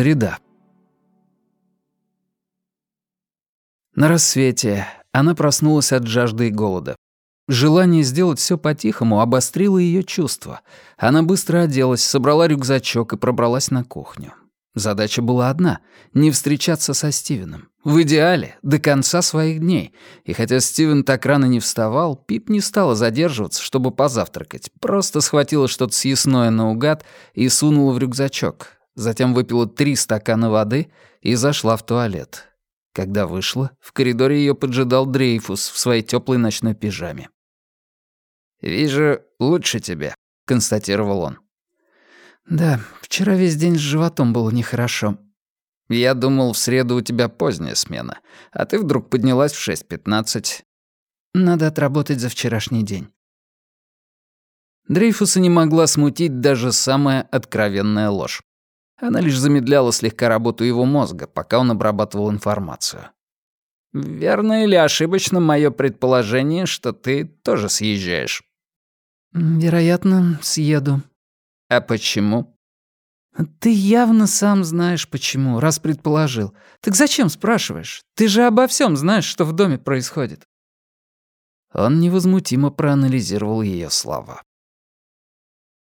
Среда. На рассвете она проснулась от жажды и голода. Желание сделать все по-тихому обострило ее чувства. Она быстро оделась, собрала рюкзачок и пробралась на кухню. Задача была одна — не встречаться со Стивеном. В идеале, до конца своих дней. И хотя Стивен так рано не вставал, Пип не стала задерживаться, чтобы позавтракать. Просто схватила что-то съестное наугад и сунула в рюкзачок. Затем выпила три стакана воды и зашла в туалет. Когда вышла, в коридоре ее поджидал Дрейфус в своей теплой ночной пижаме. «Вижу, лучше тебе», — констатировал он. «Да, вчера весь день с животом было нехорошо». «Я думал, в среду у тебя поздняя смена, а ты вдруг поднялась в 6.15». «Надо отработать за вчерашний день». Дрейфуса не могла смутить даже самая откровенная ложь. Она лишь замедляла слегка работу его мозга, пока он обрабатывал информацию. «Верно или ошибочно мое предположение, что ты тоже съезжаешь?» «Вероятно, съеду». «А почему?» «Ты явно сам знаешь, почему, раз предположил. Так зачем спрашиваешь? Ты же обо всем знаешь, что в доме происходит». Он невозмутимо проанализировал ее слова.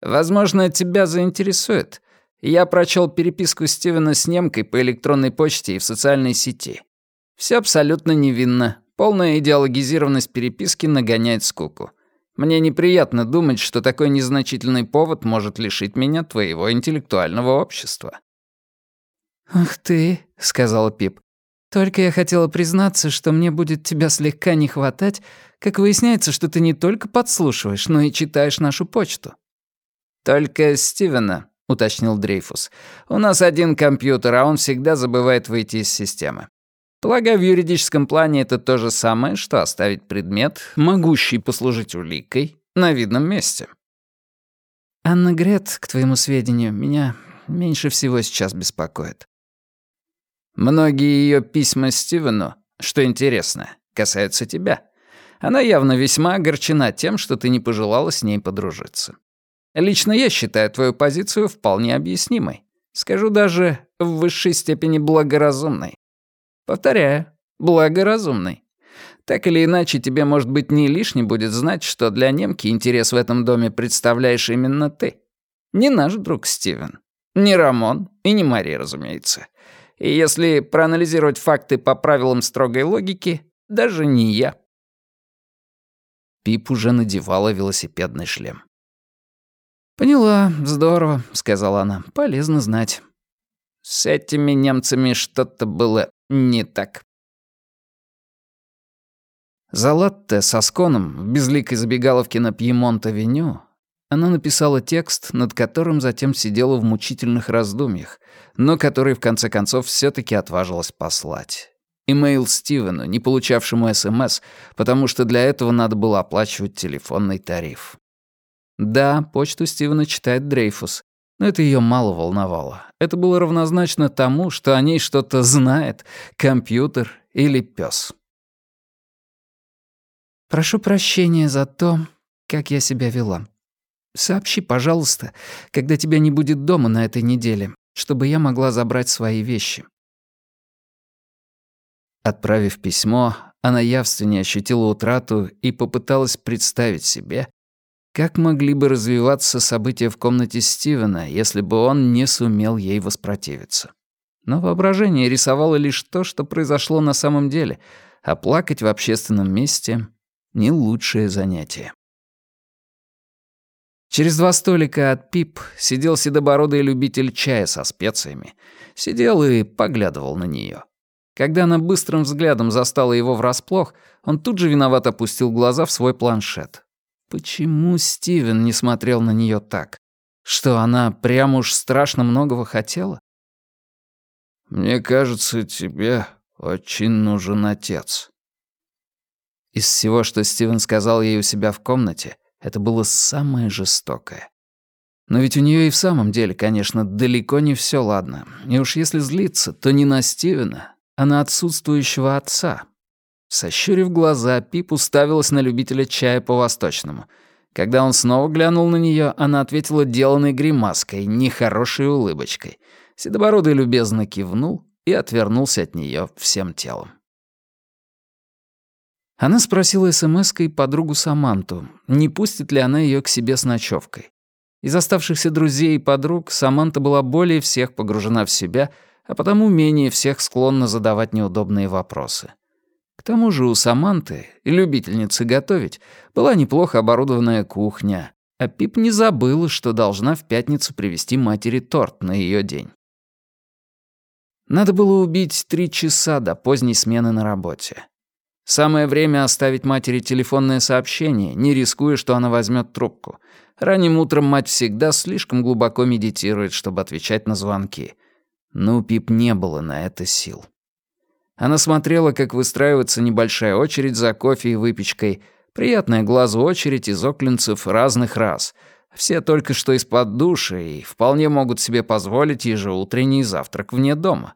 «Возможно, тебя заинтересует. Я прочел переписку Стивена с немкой по электронной почте и в социальной сети. Все абсолютно невинно. Полная идеологизированность переписки нагоняет скуку. Мне неприятно думать, что такой незначительный повод может лишить меня твоего интеллектуального общества». «Ах ты», — сказала Пип. «Только я хотела признаться, что мне будет тебя слегка не хватать, как выясняется, что ты не только подслушиваешь, но и читаешь нашу почту». «Только Стивена», — уточнил Дрейфус. «У нас один компьютер, а он всегда забывает выйти из системы. Полагаю, в юридическом плане это то же самое, что оставить предмет, могущий послужить уликой, на видном месте. Анна Грет, к твоему сведению, меня меньше всего сейчас беспокоит. Многие ее письма Стивену, что интересно, касаются тебя. Она явно весьма огорчена тем, что ты не пожелала с ней подружиться. Лично я считаю твою позицию вполне объяснимой. Скажу даже в высшей степени благоразумной. Повторяю, благоразумный. Так или иначе, тебе, может быть, не лишним будет знать, что для немки интерес в этом доме представляешь именно ты. Не наш друг Стивен, не Рамон и не Мари, разумеется. И если проанализировать факты по правилам строгой логики, даже не я. Пип уже надевала велосипедный шлем. «Поняла, здорово», — сказала она. «Полезно знать». С этими немцами что-то было не так. За латте со сконом в безликой забегаловке на Пьемонт-авеню она написала текст, над которым затем сидела в мучительных раздумьях, но который в конце концов все таки отважилась послать. Имейл Стивену, не получавшему СМС, потому что для этого надо было оплачивать телефонный тариф. Да, почту Стивена читает Дрейфус, но это ее мало волновало. Это было равнозначно тому, что о ней что-то знает компьютер или пес. «Прошу прощения за то, как я себя вела. Сообщи, пожалуйста, когда тебя не будет дома на этой неделе, чтобы я могла забрать свои вещи». Отправив письмо, она явственнее ощутила утрату и попыталась представить себе, как могли бы развиваться события в комнате Стивена, если бы он не сумел ей воспротивиться? Но воображение рисовало лишь то, что произошло на самом деле, а плакать в общественном месте — не лучшее занятие. Через два столика от Пип сидел седобородый любитель чая со специями. Сидел и поглядывал на нее. Когда она быстрым взглядом застала его врасплох, он тут же виноват опустил глаза в свой планшет. Почему Стивен не смотрел на нее так? Что она прям уж страшно многого хотела? «Мне кажется, тебе очень нужен отец». Из всего, что Стивен сказал ей у себя в комнате, это было самое жестокое. Но ведь у нее и в самом деле, конечно, далеко не все ладно. И уж если злиться, то не на Стивена, а на отсутствующего отца, Сощурив глаза, Пип уставилась на любителя чая по-восточному. Когда он снова глянул на нее, она ответила деланной гримаской, нехорошей улыбочкой. Седобородый любезно кивнул и отвернулся от нее всем телом. Она спросила смс-кой подругу Саманту, не пустит ли она ее к себе с ночевкой. Из оставшихся друзей и подруг Саманта была более всех погружена в себя, а потому менее всех склонна задавать неудобные вопросы. К тому же у Саманты, любительницы готовить, была неплохо оборудованная кухня, а Пип не забыла, что должна в пятницу привезти матери торт на ее день. Надо было убить три часа до поздней смены на работе. Самое время оставить матери телефонное сообщение, не рискуя, что она возьмет трубку. Ранним утром мать всегда слишком глубоко медитирует, чтобы отвечать на звонки. Но у Пип не было на это сил. Она смотрела, как выстраивается небольшая очередь за кофе и выпечкой, приятная глазу очередь из оклинцев разных рас. Все только что из-под души и вполне могут себе позволить ежеутренний завтрак вне дома.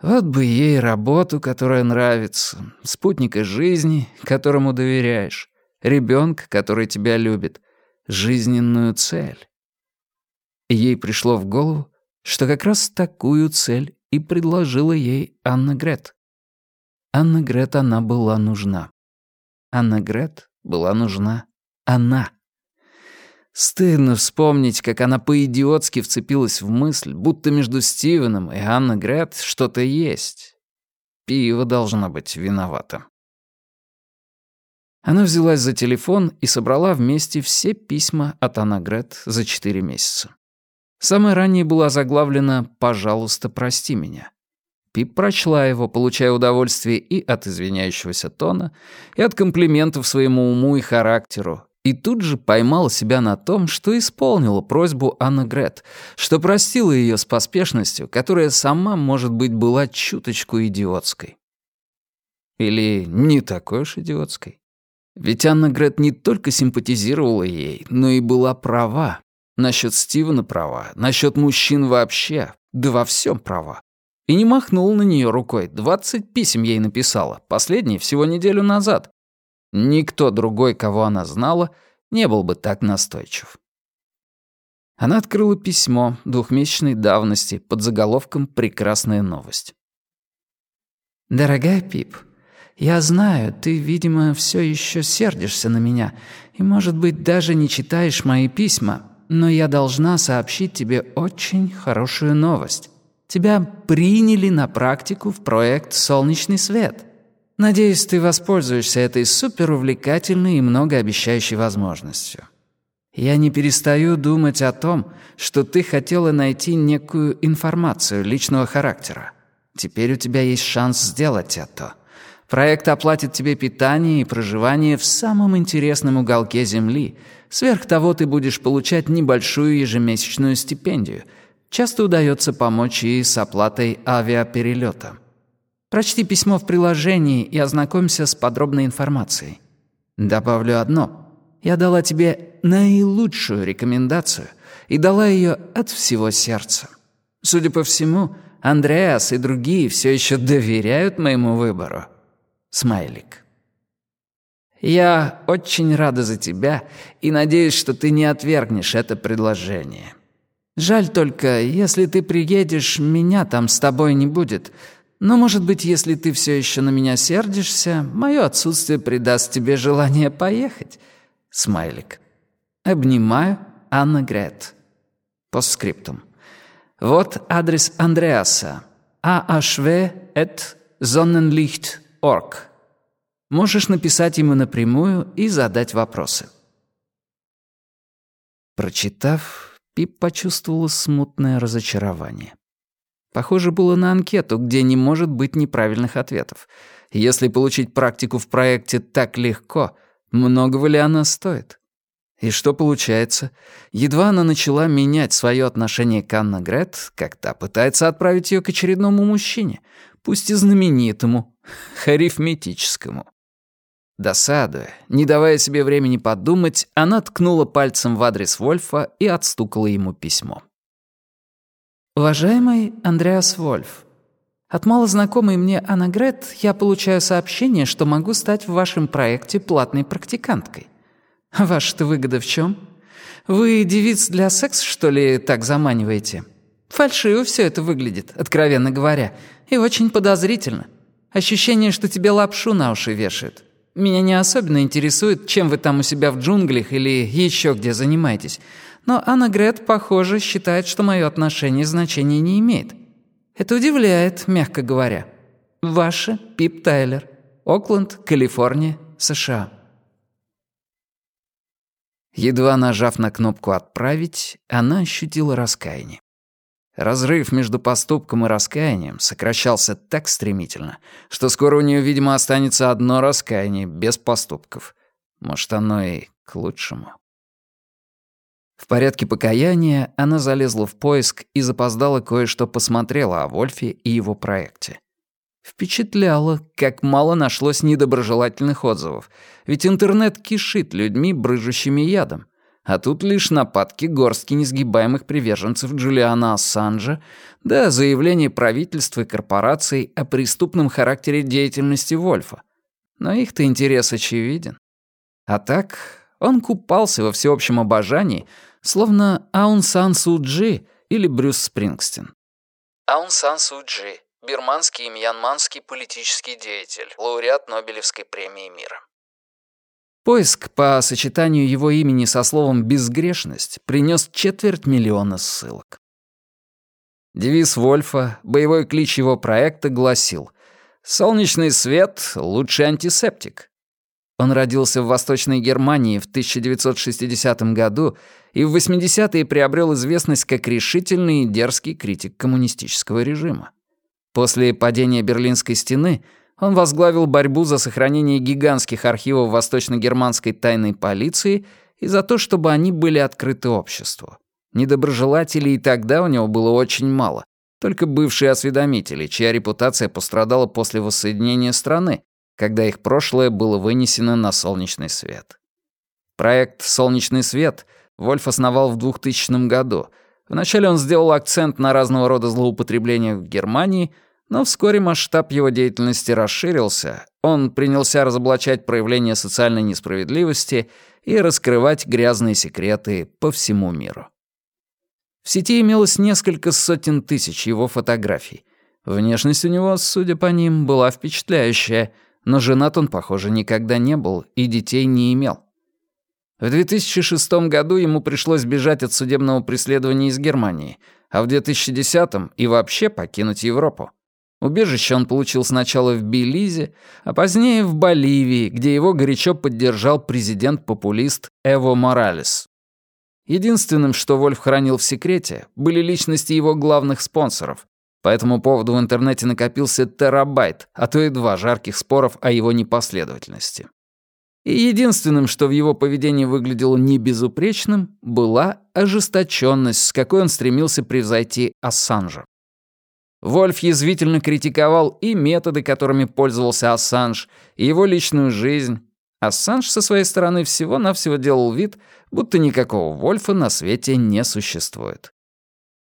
Вот бы ей работу, которая нравится, спутника жизни, которому доверяешь, ребенка, который тебя любит, жизненную цель. Ей пришло в голову, что как раз такую цель и предложила ей Анна Грет. Анна Грет она была нужна. Анна Грет была нужна она. Стыдно вспомнить, как она по-идиотски вцепилась в мысль, будто между Стивеном и Анна Грет что-то есть. Пиво должно быть виновато. Она взялась за телефон и собрала вместе все письма от Анна Грет за четыре месяца. Самое раннее было заглавлено «Пожалуйста, прости меня». Пип прочла его, получая удовольствие и от извиняющегося тона, и от комплиментов своему уму и характеру, и тут же поймала себя на том, что исполнила просьбу Анны Грет, что простила ее с поспешностью, которая сама, может быть, была чуточку идиотской. Или не такой уж идиотской. Ведь Анна Грет не только симпатизировала ей, но и была права. Насчет Стивена права, насчет мужчин вообще, да во всем права. И не махнул на нее рукой, двадцать писем ей написала, последние всего неделю назад. Никто другой, кого она знала, не был бы так настойчив. Она открыла письмо двухмесячной давности под заголовком «Прекрасная новость». «Дорогая Пип, я знаю, ты, видимо, все еще сердишься на меня и, может быть, даже не читаешь мои письма, но я должна сообщить тебе очень хорошую новость. Тебя приняли на практику в проект «Солнечный свет». Надеюсь, ты воспользуешься этой суперувлекательной и многообещающей возможностью. Я не перестаю думать о том, что ты хотела найти некую информацию личного характера. Теперь у тебя есть шанс сделать это. Проект оплатит тебе питание и проживание в самом интересном уголке Земли. Сверх того, ты будешь получать небольшую ежемесячную стипендию. Часто удается помочь и с оплатой авиаперелета. Прочти письмо в приложении и ознакомься с подробной информацией. Добавлю одно. Я дала тебе наилучшую рекомендацию и дала ее от всего сердца. Судя по всему, Андреас и другие все еще доверяют моему выбору. Смайлик. Я очень рада за тебя и надеюсь, что ты не отвергнешь это предложение. Жаль только, если ты приедешь, меня там с тобой не будет — но, может быть, если ты все еще на меня сердишься, мое отсутствие придаст тебе желание поехать. Смайлик. Обнимаю, Анна Грет. Постскриптум. Вот адрес Андреаса. ahv.sonnenlicht.org. Можешь написать ему напрямую и задать вопросы. Прочитав, Пип почувствовала смутное разочарование. Похоже было на анкету, где не может быть неправильных ответов. Если получить практику в проекте так легко, многого ли она стоит? И что получается? Едва она начала менять свое отношение к Анна Грет, как та пытается отправить ее к очередному мужчине, пусть и знаменитому, харифметическому. Досадуя, не давая себе времени подумать, она ткнула пальцем в адрес Вольфа и отстукала ему письмо. Уважаемый Андреас Вольф, от малознакомой мне Аннагрет я получаю сообщение, что могу стать в вашем проекте платной практиканткой. Ваша-то выгода в чем? Вы девиц для секса, что ли, так заманиваете? Фальшиво все это выглядит, откровенно говоря, и очень подозрительно. Ощущение, что тебе лапшу на уши вешают. Меня не особенно интересует, чем вы там у себя в джунглях или еще где занимаетесь, но Анна Грет, похоже, считает, что мое отношение значения не имеет. Это удивляет, мягко говоря. Ваша Пип Тайлер. Окленд, Калифорния, США. Едва нажав на кнопку «Отправить», она ощутила раскаяние. Разрыв между поступком и раскаянием сокращался так стремительно, что скоро у нее, видимо, останется одно раскаяние без поступков. Может, оно и к лучшему. В порядке покаяния она залезла в поиск и запоздала кое-что посмотрела о Вольфе и его проекте. Впечатляло, как мало нашлось недоброжелательных отзывов, ведь интернет кишит людьми, брыжущими ядом. А тут лишь нападки горстки несгибаемых приверженцев Джулиана Ассанжа, да заявление правительства и корпораций о преступном характере деятельности Вольфа. Но их-то интерес очевиден. А так, он купался во всеобщем обожании, словно Аун Сан Суджи или Брюс Спрингстин. Аун Сан Суджи, бирманский и мьянманский политический деятель, лауреат Нобелевской премии мира. Поиск по сочетанию его имени со словом «безгрешность» принес четверть миллиона ссылок. Девиз Вольфа, боевой клич его проекта гласил «Солнечный свет — лучший антисептик». Он родился в Восточной Германии в 1960 году и в 80-е приобрел известность как решительный и дерзкий критик коммунистического режима. После падения Берлинской стены — он возглавил борьбу за сохранение гигантских архивов восточно-германской тайной полиции и за то, чтобы они были открыты обществу. Недоброжелателей и тогда у него было очень мало, только бывшие осведомители, чья репутация пострадала после воссоединения страны, когда их прошлое было вынесено на солнечный свет. Проект «Солнечный свет» Вольф основал в 2000 году. Вначале он сделал акцент на разного рода злоупотреблениях в Германии — но вскоре масштаб его деятельности расширился, он принялся разоблачать проявления социальной несправедливости и раскрывать грязные секреты по всему миру. В сети имелось несколько сотен тысяч его фотографий. Внешность у него, судя по ним, была впечатляющая, но женат он, похоже, никогда не был и детей не имел. В 2006 году ему пришлось бежать от судебного преследования из Германии, а в 2010 и вообще покинуть Европу. Убежище он получил сначала в Белизе, а позднее в Боливии, где его горячо поддержал президент-популист Эво Моралес. Единственным, что Вольф хранил в секрете, были личности его главных спонсоров. По этому поводу в интернете накопился терабайт, а то и два жарких споров о его непоследовательности. И единственным, что в его поведении выглядело небезупречным, была ожесточенность, с какой он стремился превзойти Ассанжа. Вольф язвительно критиковал и методы, которыми пользовался Ассанж, и его личную жизнь. Ассанж со своей стороны всего-навсего делал вид, будто никакого Вольфа на свете не существует.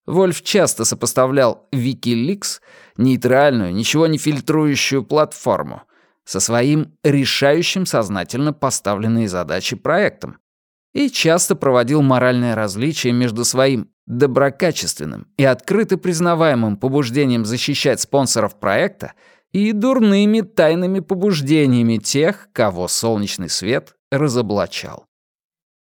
Вольф часто сопоставлял Wikileaks, нейтральную, ничего не фильтрующую платформу, со своим решающим сознательно поставленные задачи проектом и часто проводил моральное различие между своим доброкачественным и открыто признаваемым побуждением защищать спонсоров проекта и дурными тайными побуждениями тех, кого солнечный свет разоблачал.